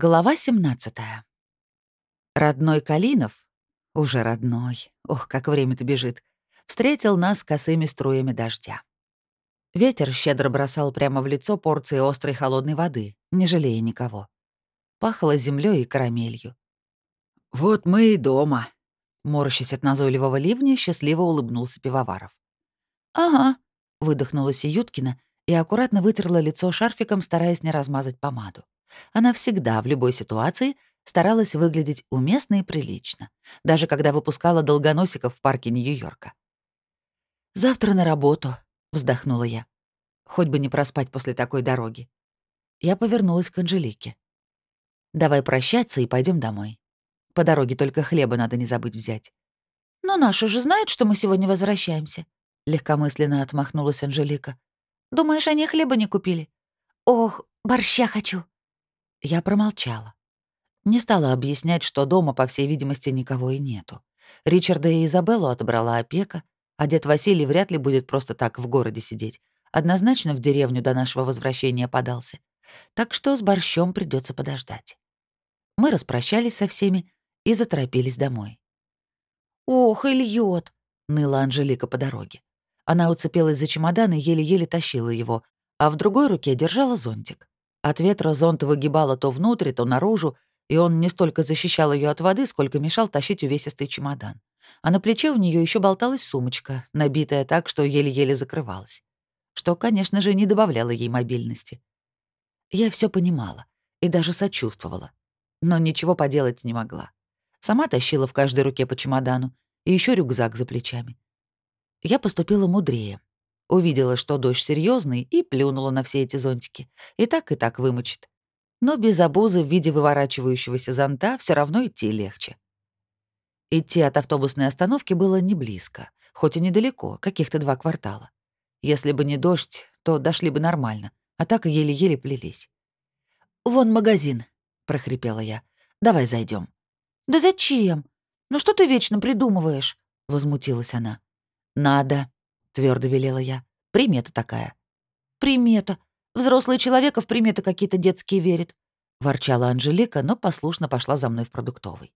Глава 17. Родной Калинов, уже родной, ох, как время-то бежит, встретил нас косыми струями дождя. Ветер щедро бросал прямо в лицо порции острой холодной воды, не жалея никого. Пахло землей и карамелью. «Вот мы и дома», — морщась от назойливого ливня, счастливо улыбнулся Пивоваров. «Ага», — выдохнула Сиюткина и аккуратно вытерла лицо шарфиком, стараясь не размазать помаду. Она всегда, в любой ситуации, старалась выглядеть уместно и прилично, даже когда выпускала долгоносиков в парке Нью-Йорка. «Завтра на работу», — вздохнула я. «Хоть бы не проспать после такой дороги». Я повернулась к Анжелике. «Давай прощаться и пойдем домой. По дороге только хлеба надо не забыть взять». «Но наши же знают, что мы сегодня возвращаемся», — легкомысленно отмахнулась Анжелика. «Думаешь, они хлеба не купили? Ох, борща хочу». Я промолчала. Не стала объяснять, что дома, по всей видимости, никого и нету. Ричарда и Изабеллу отобрала опека, а дед Василий вряд ли будет просто так в городе сидеть. Однозначно в деревню до нашего возвращения подался. Так что с борщом придется подождать. Мы распрощались со всеми и заторопились домой. «Ох, и льёт!» — ныла Анжелика по дороге. Она уцепилась за чемодан и еле-еле тащила его, а в другой руке держала зонтик. От ветра зонт выгибало то внутрь, то наружу, и он не столько защищал ее от воды, сколько мешал тащить увесистый чемодан. А на плече у нее еще болталась сумочка, набитая так, что еле-еле закрывалась. Что, конечно же, не добавляло ей мобильности. Я все понимала и даже сочувствовала, но ничего поделать не могла. Сама тащила в каждой руке по чемодану и еще рюкзак за плечами. Я поступила мудрее. Увидела, что дождь серьезный, и плюнула на все эти зонтики. И так, и так вымочит. Но без обузы в виде выворачивающегося зонта все равно идти легче. Идти от автобусной остановки было не близко, хоть и недалеко, каких-то два квартала. Если бы не дождь, то дошли бы нормально, а так еле-еле плелись. «Вон магазин», — прохрипела я. «Давай зайдем. «Да зачем? Ну что ты вечно придумываешь?» — возмутилась она. «Надо», твердо велела я. Примета такая. Примета. Взрослый человек в приметы какие-то детские верит. Ворчала Анжелика, но послушно пошла за мной в продуктовый.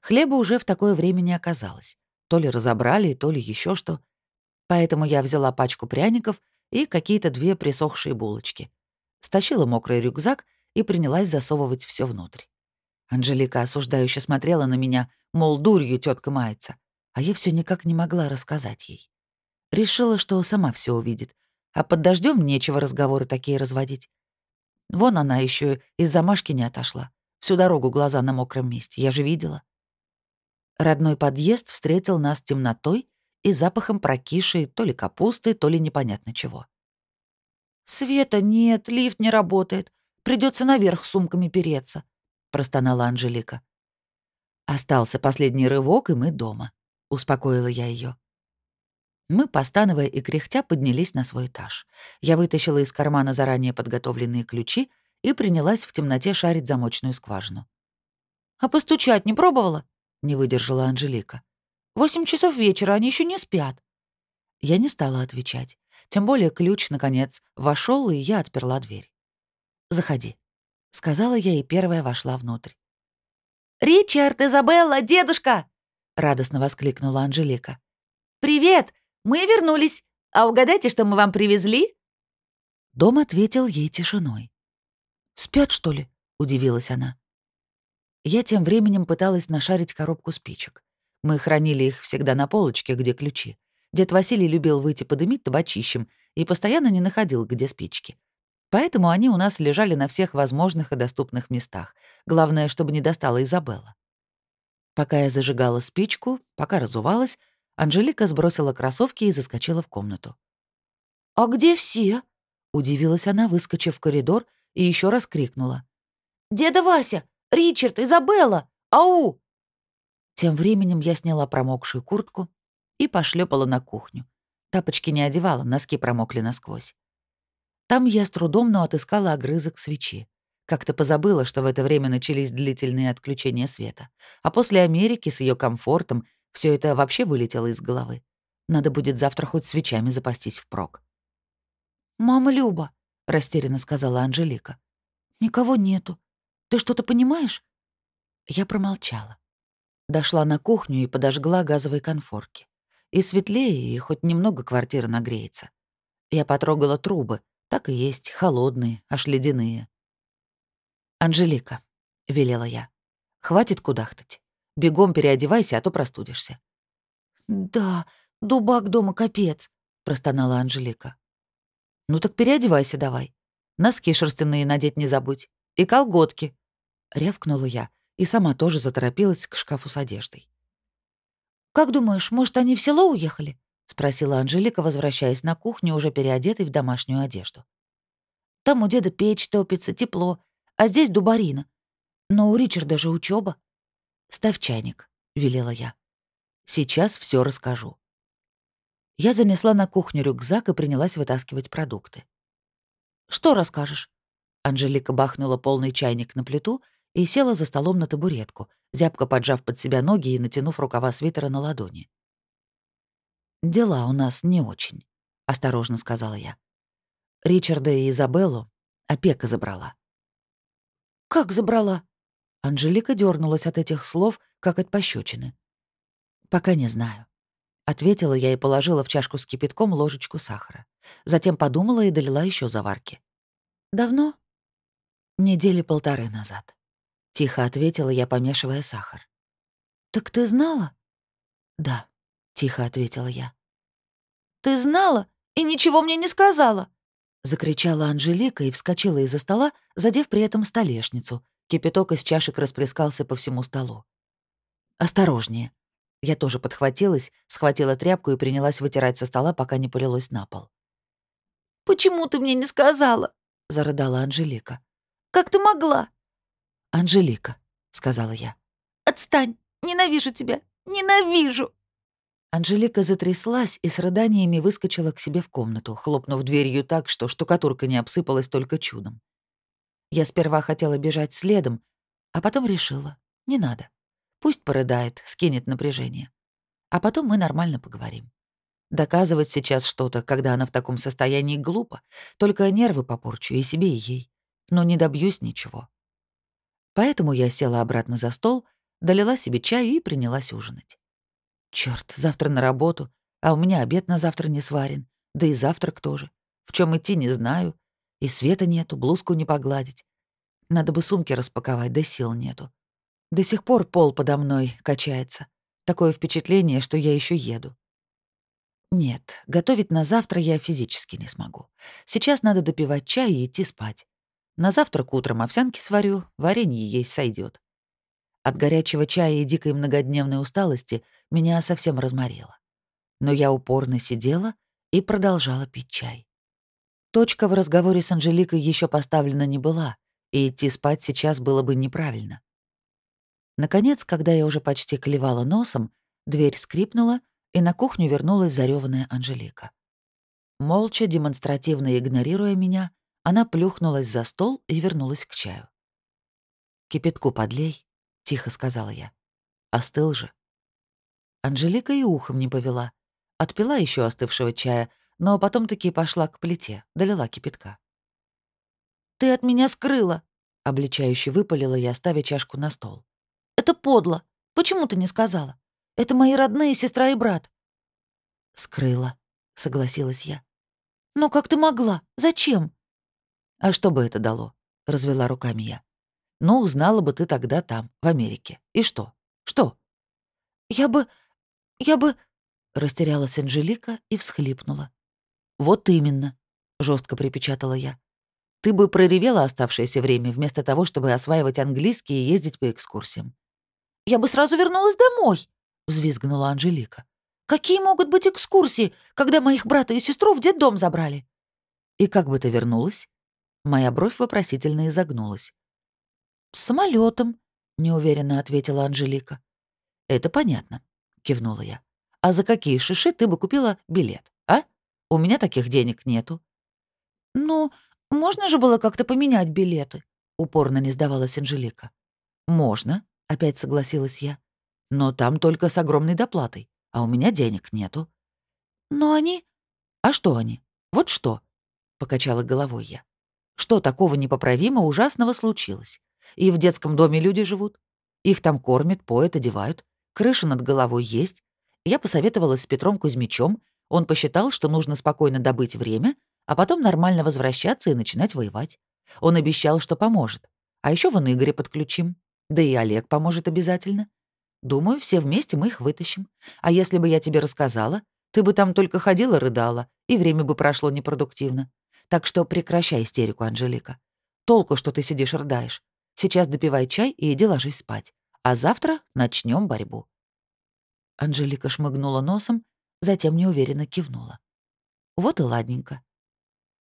Хлеба уже в такое время не оказалось. То ли разобрали, то ли еще что. Поэтому я взяла пачку пряников и какие-то две присохшие булочки. Стащила мокрый рюкзак и принялась засовывать все внутрь. Анжелика осуждающе смотрела на меня, мол, дурью тетка мается, а я все никак не могла рассказать ей. Решила, что сама все увидит. А под дождем нечего разговоры такие разводить. Вон она еще из замашки не отошла. Всю дорогу глаза на мокром месте, я же видела. Родной подъезд встретил нас темнотой и запахом прокишей то ли капусты, то ли непонятно чего. «Света нет, лифт не работает. Придется наверх сумками переться», — простонала Анжелика. Остался последний рывок, и мы дома, — успокоила я ее. Мы, постановая и кряхтя, поднялись на свой этаж. Я вытащила из кармана заранее подготовленные ключи и принялась в темноте шарить замочную скважину. «А постучать не пробовала?» — не выдержала Анжелика. «Восемь часов вечера, они еще не спят». Я не стала отвечать. Тем более ключ, наконец, вошел, и я отперла дверь. «Заходи», — сказала я, и первая вошла внутрь. «Ричард, Изабелла, дедушка!» — радостно воскликнула Анжелика. «Привет! Мы вернулись. А угадайте, что мы вам привезли?» Дом ответил ей тишиной. «Спят, что ли?» — удивилась она. Я тем временем пыталась нашарить коробку спичек. Мы хранили их всегда на полочке, где ключи. Дед Василий любил выйти подымить табачищем и постоянно не находил, где спички. Поэтому они у нас лежали на всех возможных и доступных местах. Главное, чтобы не достала Изабелла. Пока я зажигала спичку, пока разувалась, Анжелика сбросила кроссовки и заскочила в комнату. «А где все?» — удивилась она, выскочив в коридор и еще раз крикнула. «Деда Вася! Ричард! Изабелла! Ау!» Тем временем я сняла промокшую куртку и пошлепала на кухню. Тапочки не одевала, носки промокли насквозь. Там я с трудом, но отыскала огрызок свечи. Как-то позабыла, что в это время начались длительные отключения света. А после Америки с ее комфортом все это вообще вылетело из головы. Надо будет завтра хоть свечами запастись впрок. «Мама Люба», — растерянно сказала Анжелика. «Никого нету. Ты что-то понимаешь?» Я промолчала. Дошла на кухню и подожгла газовые конфорки. И светлее, и хоть немного квартира нагреется. Я потрогала трубы. Так и есть, холодные, аж ледяные. «Анжелика», — велела я, — «хватит кудахтать. Бегом переодевайся, а то простудишься». «Да, дубак дома капец», — простонала Анжелика. «Ну так переодевайся давай. Носки шерстяные надеть не забудь. И колготки», — рявкнула я и сама тоже заторопилась к шкафу с одеждой. «Как думаешь, может, они в село уехали?» — спросила Анжелика, возвращаясь на кухню, уже переодетой в домашнюю одежду. «Там у деда печь топится, тепло, а здесь дубарина. Но у Ричарда же учеба. «Ставь чайник», — велела я. «Сейчас все расскажу». Я занесла на кухню рюкзак и принялась вытаскивать продукты. «Что расскажешь?» Анжелика бахнула полный чайник на плиту и села за столом на табуретку, зябко поджав под себя ноги и натянув рукава свитера на ладони. «Дела у нас не очень», — осторожно сказала я. Ричарда и Изабеллу опека забрала. «Как забрала?» Анжелика дернулась от этих слов, как от пощечины. «Пока не знаю», — ответила я и положила в чашку с кипятком ложечку сахара. Затем подумала и долила еще заварки. «Давно?» «Недели полторы назад», — тихо ответила я, помешивая сахар. «Так ты знала?» «Да», — тихо ответила я. «Ты знала и ничего мне не сказала?» — закричала Анжелика и вскочила из-за стола, задев при этом столешницу. Кипяток из чашек расплескался по всему столу. «Осторожнее». Я тоже подхватилась, схватила тряпку и принялась вытирать со стола, пока не полилось на пол. «Почему ты мне не сказала?» — зарыдала Анжелика. «Как ты могла?» «Анжелика», — сказала я. «Отстань! Ненавижу тебя! Ненавижу!» Анжелика затряслась и с рыданиями выскочила к себе в комнату, хлопнув дверью так, что штукатурка не обсыпалась только чудом. Я сперва хотела бежать следом, а потом решила — не надо. Пусть порыдает, скинет напряжение. А потом мы нормально поговорим. Доказывать сейчас что-то, когда она в таком состоянии, глупо. Только нервы попорчу и себе, и ей. Но не добьюсь ничего. Поэтому я села обратно за стол, долила себе чаю и принялась ужинать. Черт, завтра на работу, а у меня обед на завтра не сварен, да и завтрак тоже. В чем идти, не знаю. И света нету, блузку не погладить. Надо бы сумки распаковать, да сил нету. До сих пор пол подо мной качается. Такое впечатление, что я еще еду. Нет, готовить на завтра я физически не смогу. Сейчас надо допивать чай и идти спать. На завтрак утром овсянки сварю, варенье есть сойдет. От горячего чая и дикой многодневной усталости меня совсем разморило. Но я упорно сидела и продолжала пить чай. Точка в разговоре с Анжеликой еще поставлена не была, и идти спать сейчас было бы неправильно. Наконец, когда я уже почти клевала носом, дверь скрипнула, и на кухню вернулась зарёванная Анжелика. Молча, демонстративно игнорируя меня, она плюхнулась за стол и вернулась к чаю. «Кипятку подлей», тихо сказала я. Остыл же. Анжелика и ухом не повела. Отпила еще остывшего чая, но потом таки пошла к плите, долила кипятка. «Ты от меня скрыла!» — обличающе выпалила я, ставя чашку на стол. «Это подло! Почему ты не сказала? Это мои родные сестра и брат!» «Скрыла», — согласилась я. «Но как ты могла? Зачем?» «А что бы это дало?» — развела руками я. Ну, узнала бы ты тогда там, в Америке. И что? Что? Я бы... я бы... Растерялась Анжелика и всхлипнула. Вот именно, жестко припечатала я. Ты бы проревела оставшееся время вместо того, чтобы осваивать английский и ездить по экскурсиям. Я бы сразу вернулась домой, взвизгнула Анжелика. Какие могут быть экскурсии, когда моих брата и сестру в детдом забрали? И как бы ты вернулась? Моя бровь вопросительно изогнулась. Самолетом, неуверенно ответила Анжелика. Это понятно, кивнула я. А за какие шиши ты бы купила билет, а? У меня таких денег нету. Ну, можно же было как-то поменять билеты, упорно не сдавалась Анжелика. Можно, опять согласилась я. Но там только с огромной доплатой, а у меня денег нету. Но они... А что они? Вот что? Покачала головой я. Что такого непоправимо ужасного случилось? И в детском доме люди живут. Их там кормят, поят, одевают. Крыша над головой есть. Я посоветовалась с Петром Кузьмичем. Он посчитал, что нужно спокойно добыть время, а потом нормально возвращаться и начинать воевать. Он обещал, что поможет. А еще вон Игоря подключим. Да и Олег поможет обязательно. Думаю, все вместе мы их вытащим. А если бы я тебе рассказала, ты бы там только ходила, рыдала, и время бы прошло непродуктивно. Так что прекращай истерику, Анжелика. Толку, что ты сидишь рыдаешь. Сейчас допивай чай и иди ложись спать. А завтра начнем борьбу». Анжелика шмыгнула носом, затем неуверенно кивнула. «Вот и ладненько.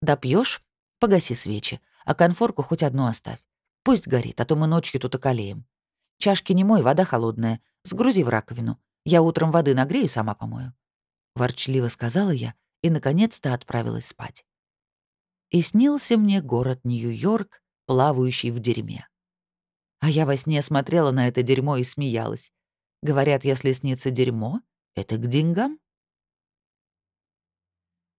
Допьешь, погаси свечи, а конфорку хоть одну оставь. Пусть горит, а то мы ночью тут околеем. Чашки не мой, вода холодная. Сгрузи в раковину. Я утром воды нагрею, сама помою». Ворчливо сказала я и, наконец-то, отправилась спать. И снился мне город Нью-Йорк, плавающий в дерьме. А я во сне смотрела на это дерьмо и смеялась. Говорят, если снится дерьмо, это к деньгам.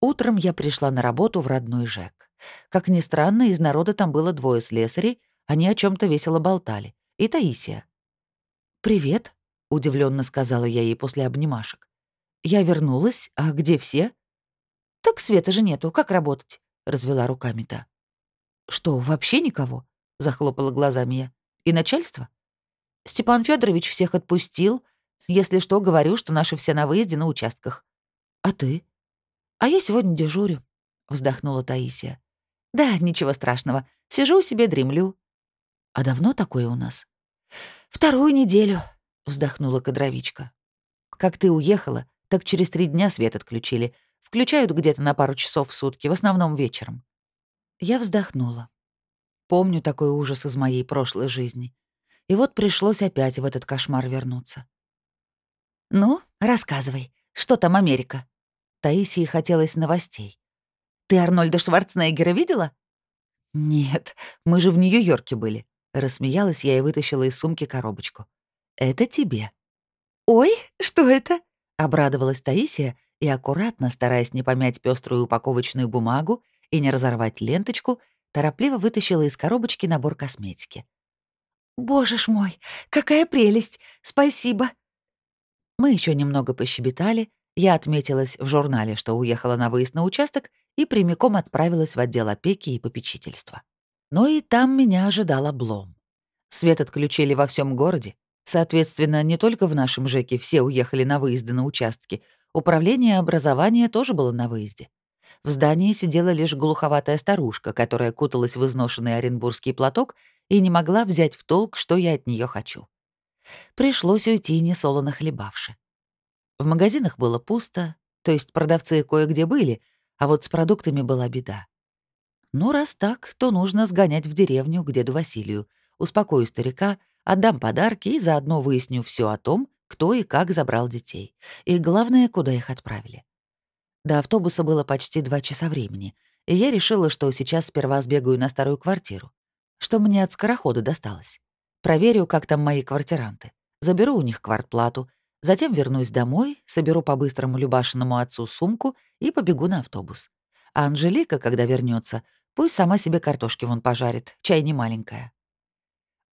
Утром я пришла на работу в родной ЖЭК. Как ни странно, из народа там было двое слесарей, они о чем то весело болтали. И Таисия. «Привет», — удивленно сказала я ей после обнимашек. «Я вернулась, а где все?» «Так света же нету, как работать?» — развела руками та. «Что, вообще никого?» — захлопала глазами я. «И начальство?» «Степан Федорович всех отпустил. Если что, говорю, что наши все на выезде на участках». «А ты?» «А я сегодня дежурю», — вздохнула Таисия. «Да, ничего страшного. Сижу себе, дремлю». «А давно такое у нас?» «Вторую неделю», — вздохнула кадровичка. «Как ты уехала, так через три дня свет отключили. Включают где-то на пару часов в сутки, в основном вечером». Я вздохнула. Помню такой ужас из моей прошлой жизни. И вот пришлось опять в этот кошмар вернуться. «Ну, рассказывай, что там Америка?» Таисии хотелось новостей. «Ты Арнольда Шварценеггера видела?» «Нет, мы же в Нью-Йорке были», — рассмеялась я и вытащила из сумки коробочку. «Это тебе». «Ой, что это?» — обрадовалась Таисия и аккуратно, стараясь не помять пеструю упаковочную бумагу и не разорвать ленточку, торопливо вытащила из коробочки набор косметики. «Боже ж мой, какая прелесть! Спасибо!» Мы еще немного пощебетали, я отметилась в журнале, что уехала на выезд на участок и прямиком отправилась в отдел опеки и попечительства. Но и там меня ожидал облом. Свет отключили во всем городе. Соответственно, не только в нашем ЖЭКе все уехали на выезды на участки. Управление образования тоже было на выезде. В здании сидела лишь глуховатая старушка, которая куталась в изношенный оренбургский платок и не могла взять в толк, что я от нее хочу. Пришлось уйти, несолоно хлебавши. В магазинах было пусто, то есть продавцы кое-где были, а вот с продуктами была беда. Ну, раз так, то нужно сгонять в деревню к деду Василию, успокою старика, отдам подарки и заодно выясню все о том, кто и как забрал детей. И главное, куда их отправили. До автобуса было почти два часа времени, и я решила, что сейчас сперва сбегаю на старую квартиру. Что мне от скорохода досталось. Проверю, как там мои квартиранты. Заберу у них квартплату, Затем вернусь домой, соберу по-быстрому Любашиному отцу сумку и побегу на автобус. А Анжелика, когда вернется, пусть сама себе картошки вон пожарит, чай не маленькая.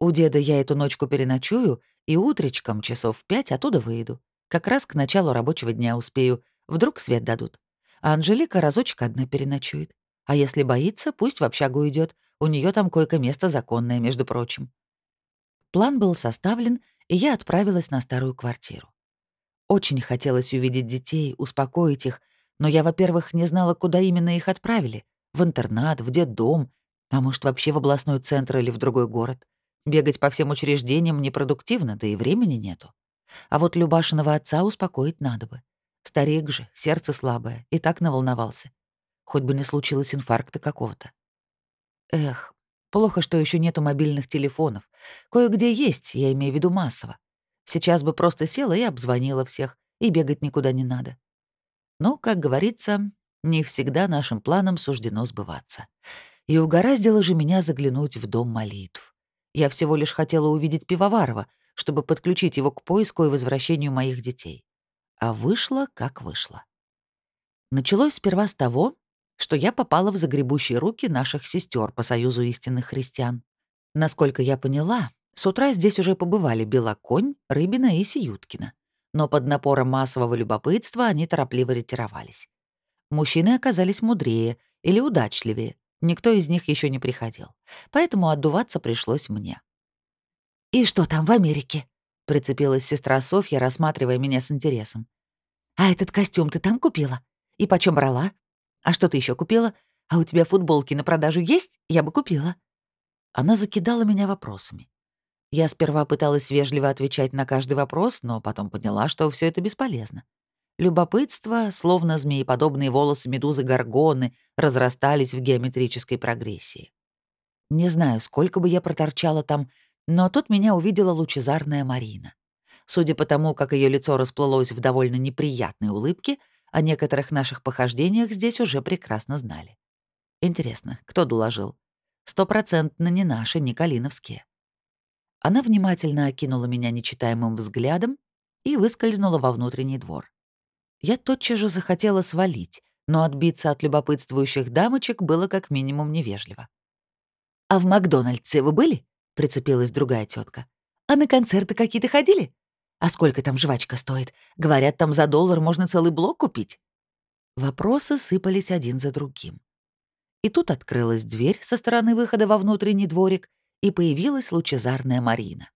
У деда я эту ночку переночую и утречком часов в пять оттуда выйду. Как раз к началу рабочего дня успею, вдруг свет дадут. А Анжелика разочек одна переночует. А если боится, пусть в общагу идет. У нее там койко-место законное, между прочим. План был составлен, и я отправилась на старую квартиру. Очень хотелось увидеть детей, успокоить их, но я, во-первых, не знала, куда именно их отправили. В интернат, в детдом, а может, вообще в областной центр или в другой город. Бегать по всем учреждениям непродуктивно, да и времени нету. А вот Любашиного отца успокоить надо бы. Старик же, сердце слабое, и так наволновался. Хоть бы не случилось инфаркта какого-то. Эх, плохо, что еще нету мобильных телефонов. Кое-где есть, я имею в виду массово. Сейчас бы просто села и обзвонила всех, и бегать никуда не надо. Но, как говорится, не всегда нашим планам суждено сбываться. И угораздило же меня заглянуть в дом молитв. Я всего лишь хотела увидеть Пивоварова, чтобы подключить его к поиску и возвращению моих детей. А вышло, как вышло. Началось сперва с того, что я попала в загребущие руки наших сестер по Союзу истинных христиан. Насколько я поняла, с утра здесь уже побывали Белоконь, Рыбина и Сиюткина. Но под напором массового любопытства они торопливо ретировались. Мужчины оказались мудрее или удачливее. Никто из них еще не приходил. Поэтому отдуваться пришлось мне. «И что там в Америке?» — прицепилась сестра Софья, рассматривая меня с интересом. «А этот костюм ты там купила? И почем брала? А что ты еще купила? А у тебя футболки на продажу есть? Я бы купила». Она закидала меня вопросами. Я сперва пыталась вежливо отвечать на каждый вопрос, но потом поняла, что все это бесполезно. Любопытство, словно змееподобные волосы медузы Горгоны, разрастались в геометрической прогрессии. Не знаю, сколько бы я проторчала там, но тут меня увидела лучезарная Марина. Судя по тому, как ее лицо расплылось в довольно неприятной улыбке, о некоторых наших похождениях здесь уже прекрасно знали. Интересно, кто доложил? Стопроцентно не наши, не калиновские. Она внимательно окинула меня нечитаемым взглядом и выскользнула во внутренний двор. Я тотчас же захотела свалить, но отбиться от любопытствующих дамочек было как минимум невежливо. «А в Макдональдсе вы были?» — прицепилась другая тетка. «А на концерты какие-то ходили? А сколько там жвачка стоит? Говорят, там за доллар можно целый блок купить». Вопросы сыпались один за другим. И тут открылась дверь со стороны выхода во внутренний дворик, и появилась лучезарная Марина.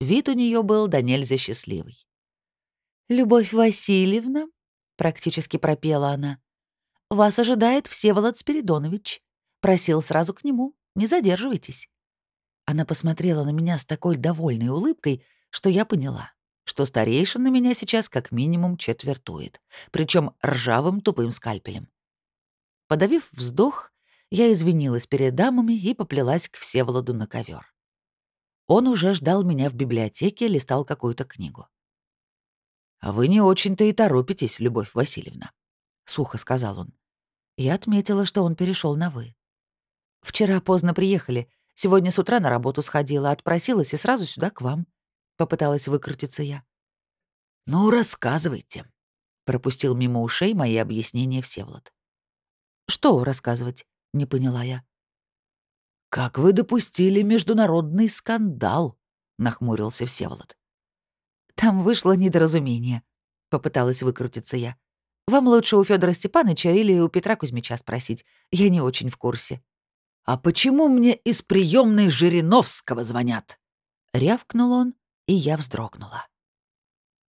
Вид у нее был до нельзя счастливый. «Любовь Васильевна», — практически пропела она, — «вас ожидает Всеволод Спиридонович. Просил сразу к нему, не задерживайтесь». Она посмотрела на меня с такой довольной улыбкой, что я поняла, что старейшин на меня сейчас как минимум четвертует, причем ржавым тупым скальпелем. Подавив вздох, я извинилась перед дамами и поплелась к Всеволоду на ковер. Он уже ждал меня в библиотеке, листал какую-то книгу. «А вы не очень-то и торопитесь, Любовь Васильевна», — сухо сказал он. Я отметила, что он перешел на «вы». «Вчера поздно приехали, Сегодня с утра на работу сходила, отпросилась и сразу сюда к вам. Попыталась выкрутиться я. «Ну, рассказывайте», — пропустил мимо ушей мои объяснения Всеволод. «Что рассказывать?» — не поняла я. «Как вы допустили международный скандал?» — нахмурился Всеволод. «Там вышло недоразумение», — попыталась выкрутиться я. «Вам лучше у Федора Степановича или у Петра Кузьмича спросить. Я не очень в курсе». «А почему мне из приемной Жириновского звонят?» Рявкнул он, и я вздрогнула.